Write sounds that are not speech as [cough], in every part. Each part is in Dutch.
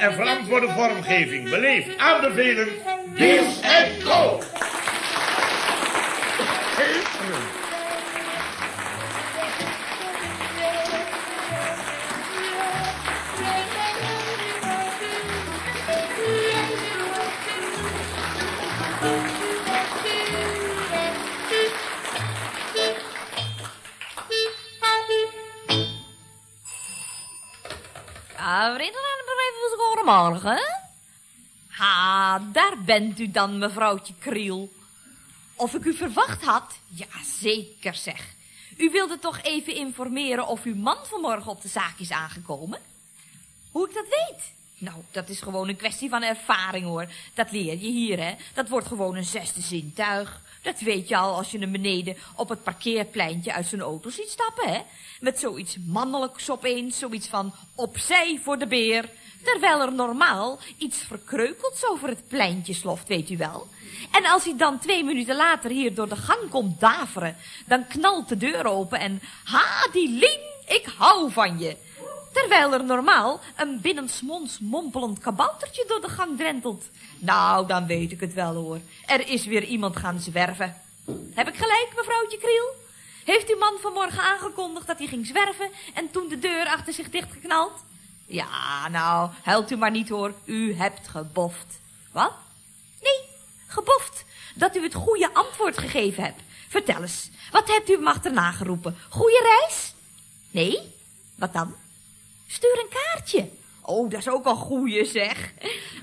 En verantwoorde vormgeving. Beleefd. Aanbevelen. Diels en Co. Even goedemorgen. Ha, daar bent u dan, mevrouwtje Kriel. Of ik u verwacht had? Ja, zeker zeg. U wilde toch even informeren of uw man vanmorgen op de zaak is aangekomen? Hoe ik dat weet? Nou, dat is gewoon een kwestie van ervaring hoor. Dat leer je hier, hè. Dat wordt gewoon een zesde zintuig. Dat weet je al als je hem beneden op het parkeerpleintje uit zijn auto ziet stappen, hè. Met zoiets mannelijks opeens, zoiets van opzij voor de beer. Terwijl er normaal iets verkreukelds over het pleintje sloft, weet u wel. En als hij dan twee minuten later hier door de gang komt daveren, dan knalt de deur open en... Ha, die Lien, ik hou van je. Terwijl er normaal een binnensmonds mompelend kaboutertje door de gang drentelt. Nou, dan weet ik het wel hoor. Er is weer iemand gaan zwerven. Heb ik gelijk, mevrouwtje Kriel? Heeft uw man vanmorgen aangekondigd dat hij ging zwerven en toen de deur achter zich dichtgeknald? Ja, nou, huilt u maar niet hoor. U hebt geboft. Wat? Nee, geboft. Dat u het goede antwoord gegeven hebt. Vertel eens, wat hebt u hem achterna geroepen? Goeie reis? Nee? Wat dan? Stuur een kaartje. Oh, dat is ook al goeie, zeg.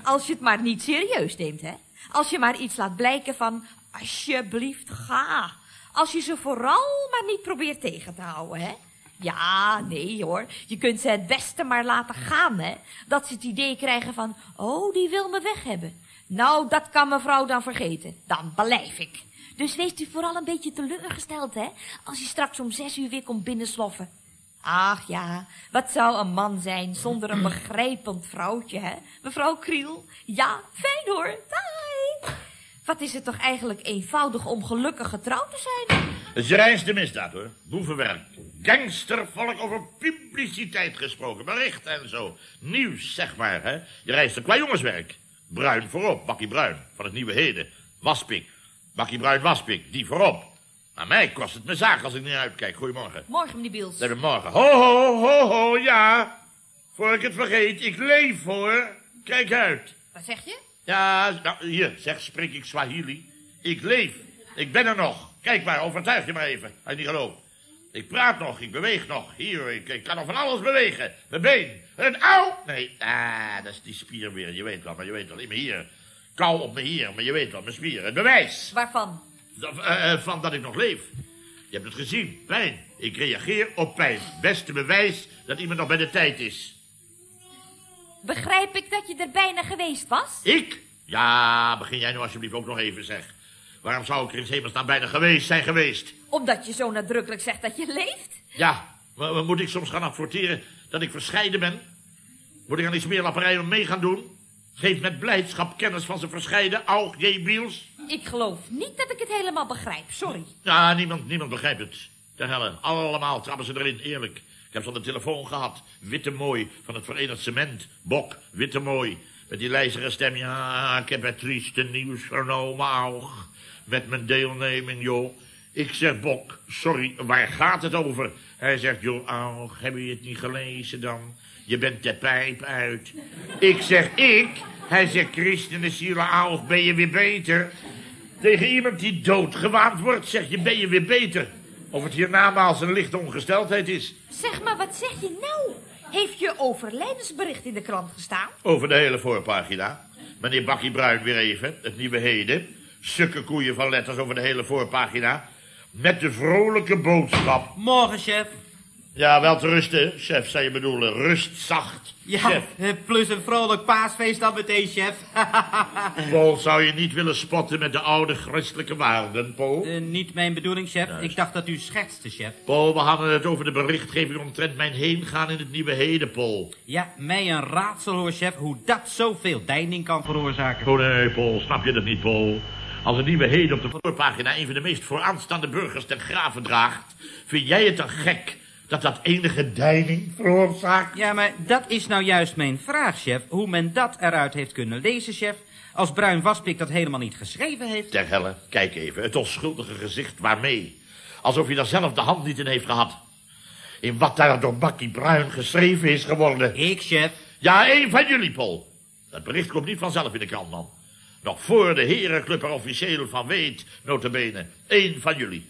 Als je het maar niet serieus neemt, hè. Als je maar iets laat blijken van, alsjeblieft, ga. Als je ze vooral maar niet probeert tegen te houden, hè. Ja, nee hoor. Je kunt ze het beste maar laten gaan, hè. Dat ze het idee krijgen van, oh, die wil me weg hebben. Nou, dat kan mevrouw dan vergeten. Dan blijf ik. Dus wees u vooral een beetje teleurgesteld, hè. Als je straks om zes uur weer komt binnensloffen. Ach ja, wat zou een man zijn zonder een begrijpend vrouwtje, hè? Mevrouw Kriel? Ja, fijn hoor. Daai. Wat is het toch eigenlijk eenvoudig om gelukkig getrouwd te zijn? Het is je reinste misdaad, hoor. Boevenwerk. Gangstervolk over publiciteit gesproken. Bericht en zo. Nieuws, zeg maar, hè. Je reist qua jongenswerk. Bruin voorop, Bakkie Bruin, van het Nieuwe Heden. Waspik, Bakkie Bruin Waspik, die voorop. Maar mij kost het me zaak als ik niet uitkijk. Goedemorgen. Morgen, meneer Biels. Nee, morgen. Ho, ho, ho, ho, ja. Voor ik het vergeet, ik leef, hoor. Kijk uit. Wat zeg je? Ja, nou, hier, zeg, spreek ik Swahili. Ik leef. Ik ben er nog. Kijk maar, overtuig je maar even, als je niet gelooft. Ik praat nog, ik beweeg nog. Hier, ik, ik kan nog van alles bewegen. Mijn been, een auw. Nee, ah, dat is die spier weer. Je weet wel, maar je weet wel. In mijn hier. Kou op mijn hier, maar je weet wel, mijn spier. Het bewijs. Waarvan? Dat, eh, eh, van dat ik nog leef. Je hebt het gezien, pijn. Ik reageer op pijn. Beste bewijs dat iemand nog bij de tijd is. Begrijp ik dat je er bijna geweest was? Ik? Ja, begin jij nou alsjeblieft ook nog even, zeg. Waarom zou ik er in hemelsnaam bijna geweest zijn geweest? Omdat je zo nadrukkelijk zegt dat je leeft? Ja, maar, moet ik soms gaan apporteren dat ik verscheiden ben? Moet ik aan die smeerlapperij mee gaan doen? Geef met blijdschap kennis van zijn verscheiden, Aug J. Biels. Ik geloof niet dat ik het helemaal begrijp, sorry. Ja, niemand, niemand begrijpt het. Ter helle, allemaal trappen ze erin, eerlijk. Ik heb ze aan de telefoon gehad. Witte mooi van het Verenigd Cement. Bok, witte mooi. Met die lijzige stem. Ja, ik heb het trieste nieuws vernomen, Aug. Met mijn deelneming, joh. Ik zeg, Bok, sorry, waar gaat het over? Hij zegt, joh, Aug, heb je het niet gelezen dan? Je bent de pijp uit. Ik zeg, ik? Hij zegt, Christen de ziele, Aug, ben je weer beter? Tegen iemand die doodgewaand wordt, zeg je, ben je weer beter? Of het hiernamaals een lichte ongesteldheid is. Zeg maar, wat zeg je nou? Heeft je overlijdensbericht in de krant gestaan? Over de hele voorpagina. Meneer Bakkie Bruin weer even, het nieuwe heden. Sukke koeien van letters over de hele voorpagina. Met de vrolijke boodschap. Morgen, chef. Ja, wel te rusten, chef, zou je bedoelen. Rust zacht, Ja, chef. eh, plus een vrolijk paasfeest dan meteen, chef. [laughs] Paul, zou je niet willen spotten met de oude christelijke waarden, Paul? Eh, niet mijn bedoeling, chef. Ik dacht dat u schertste, chef. Paul, we hadden het over de berichtgeving omtrent mijn heengaan in het nieuwe heden, Paul. Ja, mij een raadsel hoor, chef, hoe dat zoveel deining kan veroorzaken. Oh nee, Paul, snap je dat niet, Paul? Als het nieuwe heden op de voorpagina een van de meest vooraanstaande burgers ten graven draagt, vind jij het dan gek dat dat enige deining veroorzaakt? Ja, maar dat is nou juist mijn vraag, chef. Hoe men dat eruit heeft kunnen lezen, chef. Als Bruin Waspik dat helemaal niet geschreven heeft. Ter helle, kijk even, het onschuldige gezicht waarmee. Alsof hij daar zelf de hand niet in heeft gehad. In wat daar door Bakkie Bruin geschreven is geworden. Ik, chef. Ja, één van jullie, Paul. Dat bericht komt niet vanzelf in de krant, man. Nog voor de herenclub er officieel van weet, notabene. Eén van jullie.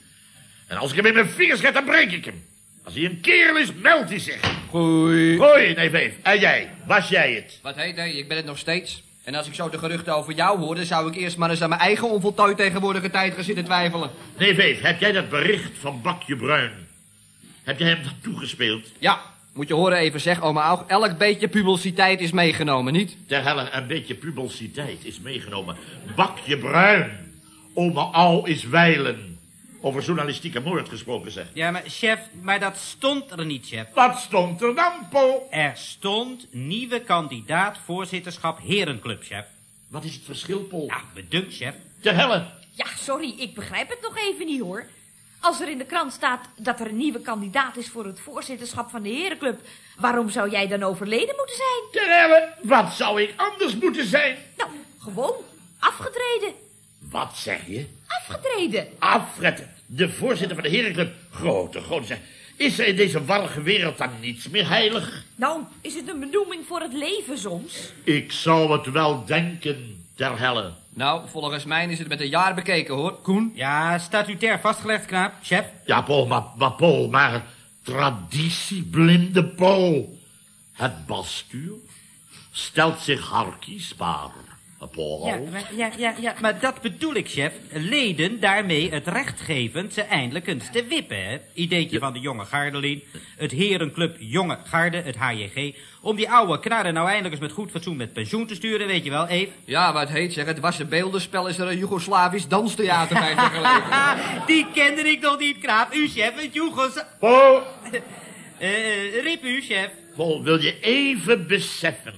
En als ik hem in mijn vingers heb, dan breek ik hem. Als hij een kerel is, meldt hij zich. Goeie. Gooi, nee, Veef. En jij, was jij het? Wat heet hij? Ik ben het nog steeds. En als ik zo de geruchten over jou hoorde, zou ik eerst maar eens aan mijn eigen onvoltooid tegenwoordige tijd gaan zitten twijfelen. Nee, Veef, heb jij dat bericht van Bakje Bruin? Heb jij hem dat toegespeeld? Ja, moet je horen even zeg, oma Aug, elk beetje publiciteit is meegenomen, niet? Ter helle, een beetje publiciteit is meegenomen. Bakje Bruin. Oma Al is wijlen. Over journalistieke moord gesproken, zeg. Ja, maar chef, maar dat stond er niet, chef. Wat stond er dan, Paul? Er stond nieuwe kandidaat voorzitterschap Herenclub, chef. Wat is het verschil, Paul? Ja, bedankt, chef. Ter helle. Ja, sorry, ik begrijp het nog even niet hoor. Als er in de krant staat dat er een nieuwe kandidaat is voor het voorzitterschap van de Herenclub, waarom zou jij dan overleden moeten zijn? Ter helle. Wat zou ik anders moeten zijn? Nou, gewoon afgetreden. Wat zeg je? Afgetreden. Afretten. De voorzitter van de herenclub. Grote, grote zeg. Is er in deze warrige wereld dan niets meer heilig? Nou, is het een benoeming voor het leven soms? Ik zou het wel denken, ter helle. Nou, volgens mij is het met een jaar bekeken, hoor. Koen? Ja, statutair vastgelegd, knaap. Chef. Ja, Paul, maar, maar Paul, maar traditieblinde Paul. Het bastuur stelt zich harkiesbaar, Paul. Ja, maar, ja, ja, ja, maar dat bedoel ik, chef. Leden daarmee het recht geven ze eindelijk eens te wippen, hè? Ideetje van de jonge Gardelin, het herenclub Jonge Garde, het HJG... om die oude knarren nou eindelijk eens met goed fatsoen met pensioen te sturen, weet je wel, Eve? Ja, wat heet zeg, het was een beeldenspel, is er een Joegoslavisch danstheater bij [laughs] vergeleken. die kende ik nog niet, knaap. U, chef, het Joegos... Paul, Eh, rip u, chef. Paul, wil je even beseffen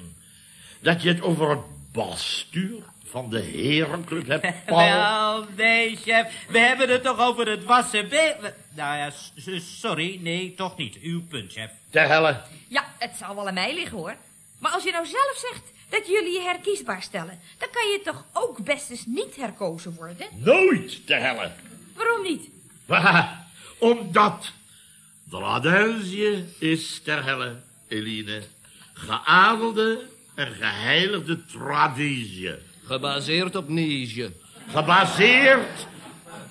dat je het over het bastuur van de herenclub hebt, [laughs] Paul? Wel, nee, chef. We hebben het toch over het wassen be... Nou ja, sorry, nee, toch niet. Uw punt, chef. Ter helle. Ja, het zal wel aan mij liggen hoor. Maar als je nou zelf zegt dat jullie je herkiesbaar stellen, dan kan je toch ook best eens niet herkozen worden? Nooit ter helle. Waarom niet? Omdat Dradensië is ter helle, Eline, geadelde en geheiligde traditie. Gebaseerd op Niesje. Gebaseerd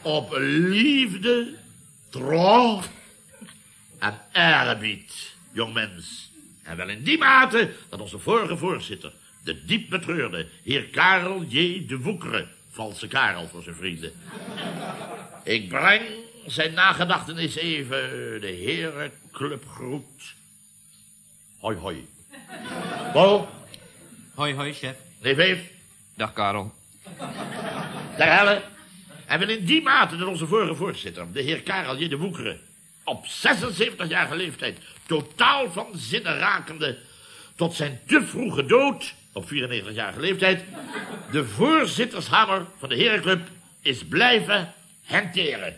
op liefde, trouw en eerbied, jongmens. En wel in die mate dat onze vorige voorzitter, de diep betreurde heer Karel J. de Woekere, valse Karel voor zijn vrienden. Ik breng zijn nagedachtenis even de herenclub groet. Hoi, hoi. Paul, Hoi, hoi, chef. neef Eef, Dag Karel. Ter helle. En wel in die mate dat onze vorige voorzitter, de heer Karel J. de Woekere, op 76-jarige leeftijd, totaal van zinnen rakende, tot zijn te vroege dood, op 94-jarige leeftijd, de voorzittershamer van de herenclub is blijven hanteren.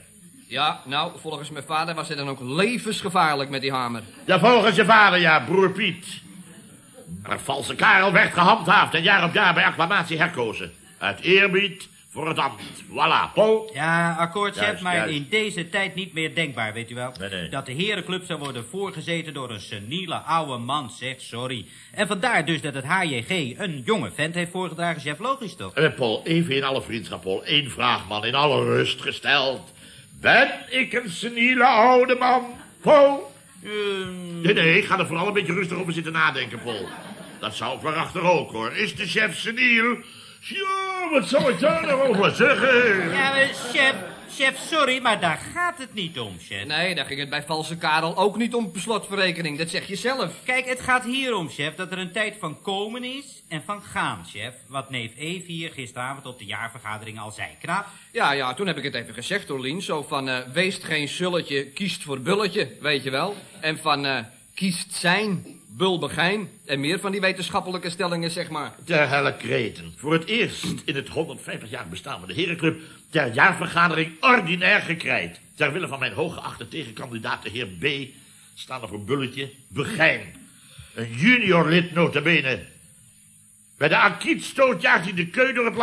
Ja, nou, volgens mijn vader was hij dan ook levensgevaarlijk met die hamer. Ja, volgens je vader, ja, broer Piet. Maar valse Karel werd gehandhaafd en jaar op jaar bij acclamatie herkozen. Uit eerbied voor het ambt. Voilà, Paul. Ja, akkoord, chef, maar juist. in deze tijd niet meer denkbaar, weet u wel. Nee, nee. Dat de herenclub zou worden voorgezeten door een seniele oude man, zegt sorry. En vandaar dus dat het HJG een jonge vent heeft voorgedragen, chef, logisch toch? Eh, Paul, even in alle vriendschap, Paul. Eén vraag, man, in alle rust gesteld. Ben ik een seniele oude man, Paul? Ehm, Nee, nee, ik ga er vooral een beetje rustig over zitten nadenken, Paul. Dat zou ik waarachter ook, hoor. Is de chef seniel? Ja, wat zou ik daar nou over zeggen? ja, maar chef, chef, sorry, maar daar gaat het niet om, chef. Nee, daar ging het bij valse Karel ook niet om slotverrekening. Dat zeg je zelf. Kijk, het gaat hier om, chef, dat er een tijd van komen is en van gaan, chef. Wat neef Eve hier gisteravond op de jaarvergadering al zei. Knap. Ja, ja, toen heb ik het even gezegd, Dorlien. Zo van, eh, weest geen sulletje, kiest voor bulletje, weet je wel. En van, eh, kiest zijn, bulbegijn. En meer van die wetenschappelijke stellingen, zeg maar. Ter helle kreten. Voor het eerst in het 150 jaar bestaan van de herenclub... ter jaarvergadering ordinair gekrijt. Ter wille van mijn hooggeachte tegenkandidaat, de heer B... staan er voor bulletje, Begijn. Een junior lid notabene. Bij de akietstoot jaagt hij de keu door.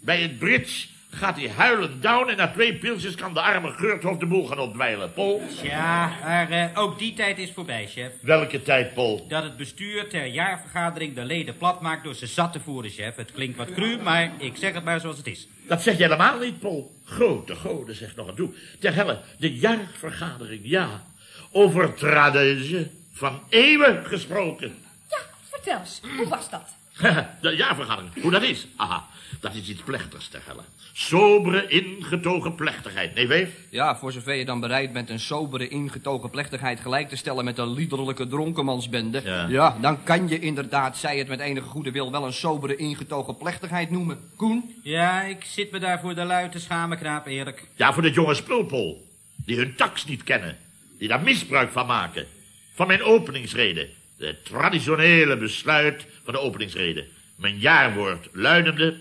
Bij het bridge gaat hij huilend down en na twee pilsjes kan de arme Geurthof de boel gaan opdwijlen. Pol, Ja, maar eh, ook die tijd is voorbij, chef. welke tijd, Pol? Dat het bestuur ter jaarvergadering de leden plat maakt door ze zat te voeren, chef. Het klinkt wat cru, maar ik zeg het maar zoals het is. Dat zeg je helemaal niet, Pol. Grote goden, zeg nog aan toe. Ter helle, de jaarvergadering, ja. Over traditie van eeuwen gesproken. Ja, vertel eens, hoe was dat? [laughs] de jaarvergadering, hoe dat is? Aha, dat is iets plechtigs, ter helle. Sobere, ingetogen plechtigheid. Nee, weef? Ja, voor zover je dan bereid bent een sobere, ingetogen plechtigheid gelijk te stellen met een liederlijke dronkenmansbende. Ja. dan kan je inderdaad, zij het met enige goede wil, wel een sobere, ingetogen plechtigheid noemen. Koen? Ja, ik zit me daar voor de lui te schamen, knaap, eerlijk. Ja, voor de jonge spulpol. Die hun tax niet kennen. Die daar misbruik van maken. Van mijn openingsrede. De traditionele besluit van de openingsrede. Mijn jaarwoord luidende.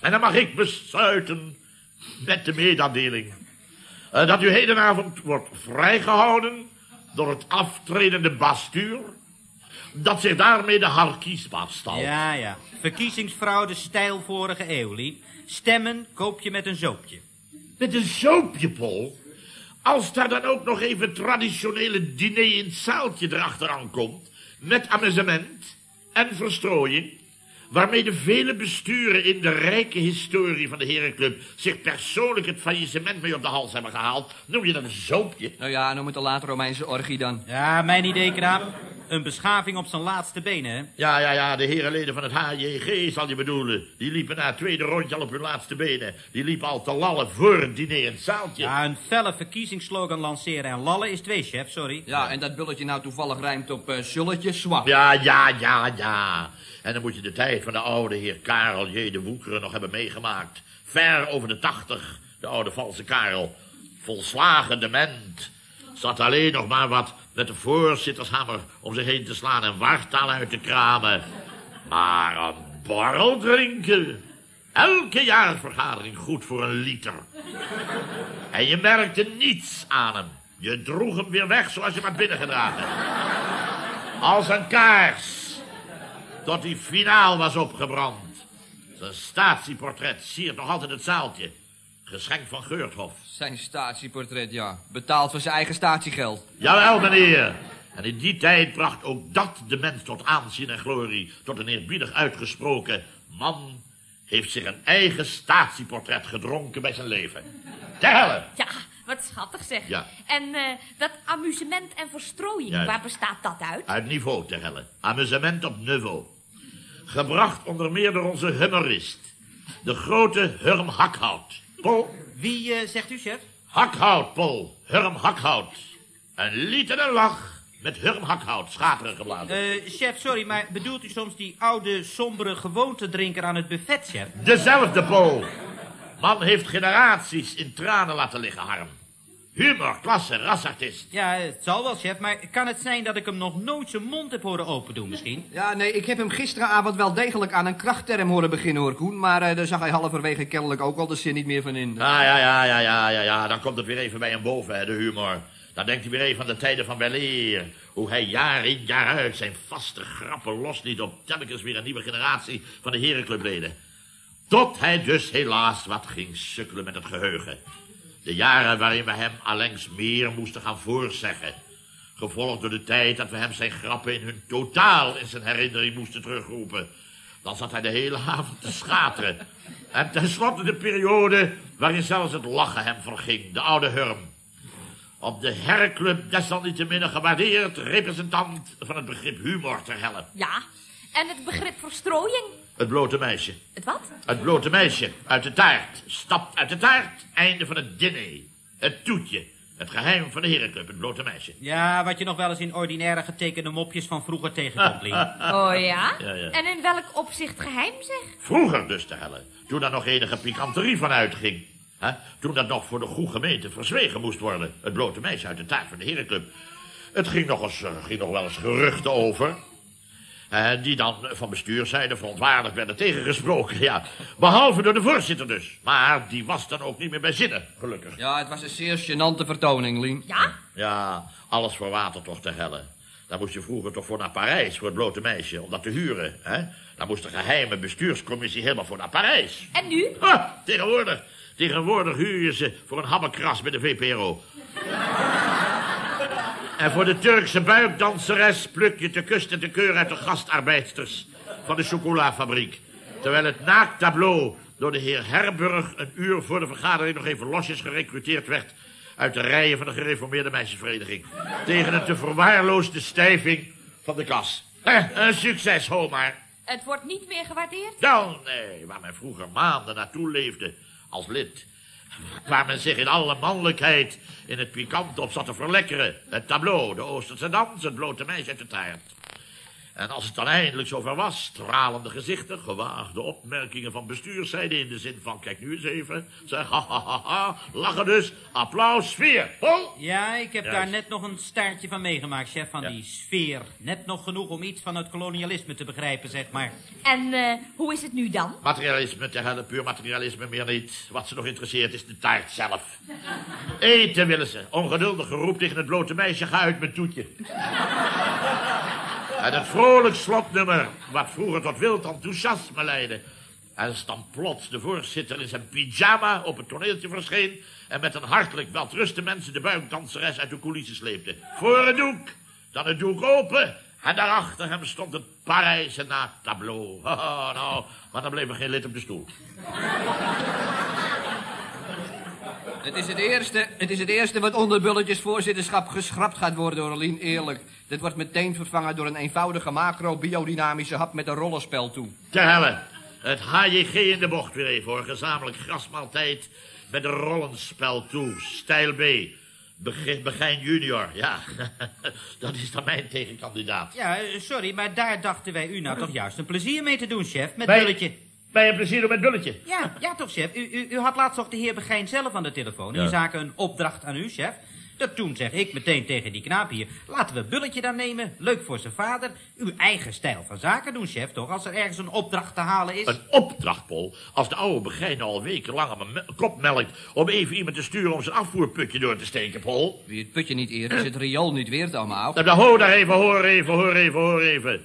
En dan mag ik besluiten met de mededeling. eh, dat u hedenavond wordt vrijgehouden door het aftredende bastuur. Dat zich daarmee de harkiesbaat stelt. Ja, ja. Verkiezingsfraude stijl vorige eeuw, Lien. Stemmen koop je met een zoopje. Met een zoopje, Pol. Als daar dan ook nog even traditionele diner in het zaaltje erachteraan komt... met amusement en verstrooiing... waarmee de vele besturen in de rijke historie van de Herenclub... zich persoonlijk het faillissement mee op de hals hebben gehaald... noem je dat een zoopje? Nou ja, noem het de late Romeinse orgie dan. Ja, mijn idee, knaap. Een beschaving op zijn laatste benen, hè? Ja, ja, ja, de herenleden van het HJG zal je bedoelen. Die liepen na het tweede rondje al op hun laatste benen. Die liepen al te lallen voor het diner in het zaaltje. Ja, een felle verkiezingsslogan lanceren en lallen is twee, chef, sorry. Ja, en dat bulletje nou toevallig rijmt op eh sulletje, zwak. Ja, ja, ja, ja. En dan moet je de tijd van de oude heer Karel J. de Woekeren nog hebben meegemaakt. Ver over de tachtig, de oude valse Karel. Volslagen dement. Zat alleen nog maar wat met de voorzittershammer om zich heen te slaan en wartaal uit te kramen. Maar een borrel drinken. Elke jaarvergadering goed voor een liter. En je merkte niets aan hem. Je droeg hem weer weg zoals je hem had binnengedragen. Als een kaars. Tot die finaal was opgebrand. Zijn statieportret siert nog altijd het zaaltje. Geschenk van Geurthof. Zijn statieportret, ja. Betaald van zijn eigen statiegeld. Jawel, meneer. En in die tijd bracht ook dat de mens tot aanzien en glorie. Tot een eerbiedig uitgesproken man heeft zich een eigen statieportret gedronken bij zijn leven. Ter helle. Ja, wat schattig zeg. Ja. En eh, dat amusement en verstrooiing, Juist. waar bestaat dat uit? Uit niveau, ter helle. Amusement op niveau. Gebracht onder meer door onze humorist. De grote Hurm Hakhout. Pol, Wie eh, zegt u, chef? Hakhout, Pol. Hurm Hakhout. Een lied en een lach met Hurm Hakhout, schateren geblazen. Eh, chef, sorry, maar bedoelt u soms die oude, sombere gewoontedrinker aan het buffet, chef? Dezelfde Pol. Man heeft generaties in tranen laten liggen, Harm. Humor, klasse, rasartist. Ja, het zal wel, chef, maar kan het zijn dat ik hem nog nooit zijn mond heb horen open doen, misschien? Ja, nee, ik heb hem gisteravond wel degelijk aan een krachtterm horen beginnen, hoor, Koen. Maar eh, daar zag hij halverwege kennelijk ook al de zin niet meer van in. Nou ja, ja, ja, ja, ja, ja. Dan komt het weer even bij hem boven, hè, de humor. Dan denkt hij weer even aan de tijden van weleer. Hoe hij jaar in jaar uit zijn vaste grappen losliet op telkens weer een nieuwe generatie van de herenclubleden. Tot hij dus helaas wat ging sukkelen met het geheugen. De jaren waarin we hem allengs meer moesten gaan voorzeggen. Gevolgd door de tijd dat we hem zijn grappen in hun totaal in zijn herinnering moesten terugroepen. Dan zat hij de hele avond te schateren. En tenslotte de periode waarin zelfs het lachen hem verging, de oude Hurm. Op de herrenclub desalniettemin een gewaardeerd representant van het begrip humor te helpen. Ja, en het begrip verstrooiing. Het blote meisje. Het wat? Het blote meisje uit de taart. Stapt uit de taart. Einde van het diner. Het toetje. Het geheim van de herenclub. Het blote meisje. Ja, wat je nog wel eens in ordinaire getekende mopjes van vroeger tegenkomt, Lien. [laughs] Oh ja? Ja, ja. En in welk opzicht geheim zeg? Vroeger dus te hellen. Toen daar nog enige pikanterie van uitging. Hè? Toen dat nog voor de goede gemeente verzwegen moest worden. Het blote meisje uit de taart van de herenclub. Het ging nog, eens, eh, ging nog wel eens geruchten over. Eh, die dan van bestuurszijde verontwaardigd werden tegengesproken. Ja, behalve door de voorzitter dus. Maar die was dan ook niet meer bij zinnen, gelukkig. Ja, het was een zeer gênante vertoning, Lien. Ja? Ja, alles voor water toch te hellen. Daar moest je vroeger toch voor naar Parijs, voor het blote meisje, om dat te huren. Hè? Daar moest de geheime bestuurscommissie helemaal voor naar Parijs. En nu? Ah, tegenwoordig. Tegenwoordig huur je ze voor een habbekras bij de VPRO. En voor de Turkse buikdanseres pluk je te kust en te keur uit de gastarbeidsters van de chocolafabriek. Terwijl het naaktableau door de heer Herburg een uur voor de vergadering nog even losjes gerecruiteerd werd uit de rijen van de gereformeerde meisjesvereniging. Tegen een te verwaarloosde stijving van de kas. Een succes, Homaar. Het wordt niet meer gewaardeerd? Nou, nee, waar men vroeger maanden naartoe leefde als lid. Waar men zich in alle mannelijkheid in het pikant op zat te verlekkeren. Het tableau, de Oosterse dans, het blote meisje uit de. En als het dan eindelijk zover was, stralende gezichten, gewaagde opmerkingen van bestuurszijde in de zin van, kijk nu eens even, zeg, ha, ha, ha, ha, lachen dus, applaus, sfeer. Ja, ik heb Juist. daar net nog een staartje van meegemaakt, chef, van Ja. die sfeer. Net nog genoeg om iets van het kolonialisme te begrijpen, zeg maar. En eh, hoe is het nu dan? Materialisme te hellen, puur materialisme, meer niet. Wat ze nog interesseert is de taart zelf. Eten willen ze. Ongeduldig geroep tegen het blote meisje, ga uit mijn toetje. En het vrolijk slotnummer, wat vroeger tot wild enthousiasme leidde. En als dan plots de voorzitter in zijn pyjama op het toneeltje verscheen... en met een hartelijk welteruste mensen de buikdanseres uit de coulissen sleepte. Voor het doek, dan het doek open... En daarachter hem stond het Parijse naaktableau. Haha, [laughs] nou, maar dan bleef er geen lid op de stoel. Het is het eerste, het is het eerste wat onder Bulletjes voorzitterschap geschrapt gaat worden, Orlien, eerlijk. Dit wordt meteen vervangen door een eenvoudige macro-biodynamische hap met een rollenspel toe. Te helle. Het HJG in de bocht weer even hoor. Gezamenlijk grasmaaltijd met een rollenspel toe. Stijl B. Begin, Begijn junior, ja. [laughs] Dat is dan mijn tegenkandidaat. Ja, eh, sorry, maar daar dachten wij u nou toch juist een plezier mee te doen, chef, met Wij- Bulletje. Bij een plezier met Bulletje. Ja, ja toch, chef. U, u, u had laatst toch de heer Begijn zelf aan de telefoon... Ja. in zaken een opdracht aan u, chef. Dat toen zeg ik meteen tegen die knaap hier... laten we Bulletje dan nemen, leuk voor zijn vader... uw eigen stijl van zaken doen, chef, toch... als er ergens een opdracht te halen is. Een opdracht, Paul. Als de oude Begijn al wekenlang aan mijn me- kop melkt... om even iemand te sturen om zijn afvoerputje door te steken, Paul. Wie het putje niet eert, is het riool niet weert allemaal. Nou, dan hoor daar even, hoor even, hoor even, hoor even.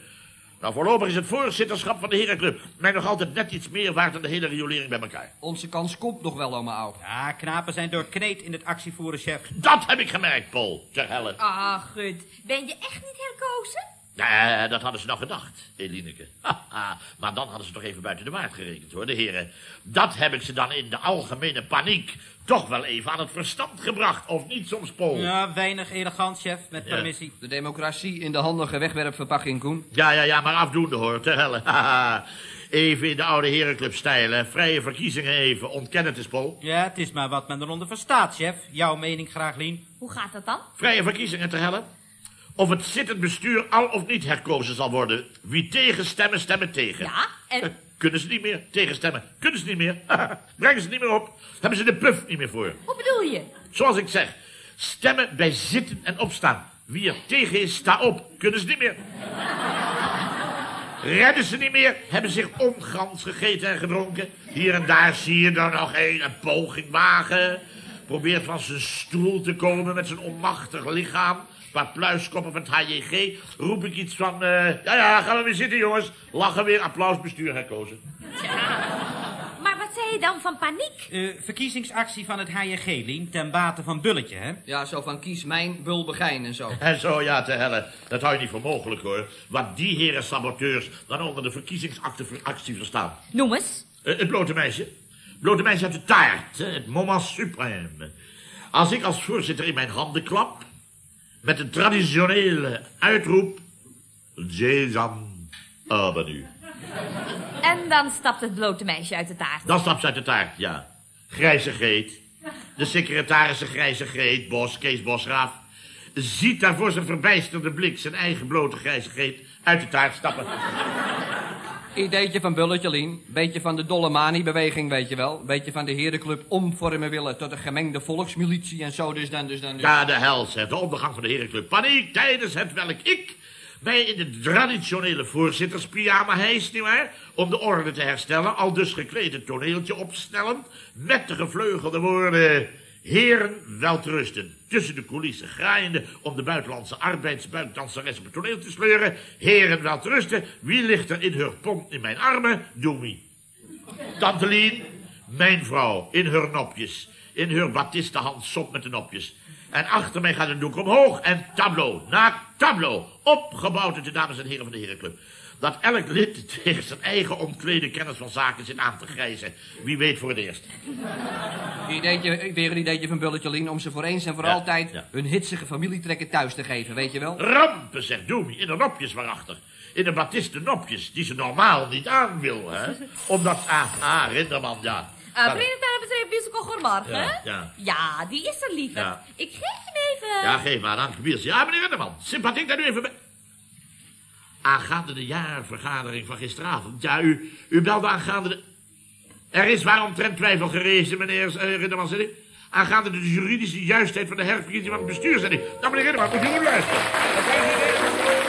Nou, voorlopig is het voorzitterschap van de herenclub... mij nog altijd net iets meer waard dan de hele riolering bij elkaar. Onze kans komt nog wel, allemaal. Ja, knapen zijn doorkneed in het actievoeren, chef. Dat heb ik gemerkt, Paul. Zeg Helen. Ah, gut. Ben je echt niet herkozen? Nee, dat hadden ze nog gedacht, Elineke. [laughs] Haha, maar dan hadden ze toch even buiten de waard gerekend, hoor, de heren. Dat heb ik ze dan in de algemene paniek toch wel even aan het verstand gebracht, of niet soms, Paul? Ja, Ja, weinig elegant, chef, met Ja. permissie. De democratie in de handige wegwerpverpakking, Koen. ja, ja, maar afdoende, hoor, ter helle. [laughs] Haha. even in de oude herenclub stijl, hè. Vrije verkiezingen even, ontken het eens, Paul. Ja, het is maar wat men eronder verstaat, chef. Jouw mening graag, Lien. Hoe gaat dat dan? Vrije verkiezingen ter helle. Of het zittend bestuur al of niet herkozen zal worden. Wie tegen stemmen, stemmen tegen. Ja, en [laughs] Kunnen ze niet meer tegenstemmen? Kunnen ze niet meer? [laughs] Brengen ze niet meer op? Hebben ze de puff niet meer voor? hoe bedoel je? Zoals ik zeg, stemmen bij zitten en opstaan. Wie er tegen is, sta op. Kunnen ze niet meer. [laughs] Redden ze niet meer, hebben zich ongans gegeten en gedronken. Hier en daar zie je er nog een, een poging wagen. Probeert van zijn stoel te komen met zijn onmachtig lichaam. Een paar pluiskoppen van het HJG. Roep ik iets van, eh, ja ja, gaan we weer zitten jongens. Lachen weer, applaus, bestuur herkozen. Maar wat zei je dan van paniek? Eh, verkiezingsactie van het HJG, Lien, ten bate van Bulletje, hè? Ja, zo van kies mijn bulbegijn en zo. [laughs] En zo, ja, te helle. Dat hou je niet voor mogelijk, hoor. Wat die heren saboteurs dan onder de verkiezingsactie verstaan. Noem eens. Eh, het blote meisje. Het blote meisje uit de taart. hè, Het moment suprême. Als ik als voorzitter in mijn handen klap... met een traditionele uitroep... Sesam, avenue. En dan stapt het blote meisje uit de taart. Dan stapt ze uit de taart, ja. Grijze Greet. De secretarissen Grijze Greet, Bos, Kees Bosraaf... ziet daar voor zijn verbijsterde blik zijn eigen blote Grijze Greet... uit de taart stappen. Ideetje van Bulletje, Lien. Beetje van de dolle mani-beweging, weet je wel. Beetje van de herenclub omvormen willen tot een gemengde volksmilitie en zo. Dus dan, dus dan. Dus. Ja, de hel, zegt de ondergang van de herenclub. Paniek tijdens het welk ik mij in de traditionele voorzitterspyjama hijs, nietwaar? Om de orde te herstellen, al dus gekleed het toneeltje opsnellen, met de gevleugelde woorden... Heren, welterusten. Tussen de coulissen graaiende om de buitenlandse arbeidsbuikdanseres op het toneel te sleuren. Heren, welterusten. Wie ligt er in haar pont in mijn armen? Doemie. Tante Lien, mijn vrouw, in haar nopjes. In haar batistenhand sop met de nopjes. En achter mij gaat een doek omhoog en tableau, na tableau. Opgebouwd uit de dames en heren van de herenclub. Dat elk lid tegen zijn eigen ontklede kennis van zaken zit aan te grijzen. Wie weet voor het eerst. Ideetje, weer een ideetje van Bulletje Lien om ze voor eens en voor Ja, altijd ja. hun hitsige familietrekken thuis te geven, weet je wel? Rampen, zegt Doemie, in de nopjes waarachter. In de batisten nopjes, die ze normaal niet aan wil, hè. Omdat, ah, ah, Rinderman, ja. Uh, Presentatiebedrijf Musical Goedemorgen. Ja, ja. Ja, die is er, liever. Ja. Ik geef hem even. Ja, geef maar, u. Ja, meneer Rinderman, sympathiek dat u even... Aangaande de jaarvergadering van gisteravond. Ja, u, u belde aangaande de... Er is waaromtrent twijfel gerezen, meneer eh, Rinderman, zeg ik. Aangaande de juridische juistheid van de herverkiezing van het bestuur, zeg ik. Nou, meneer Rinderman, moet u goed luisteren.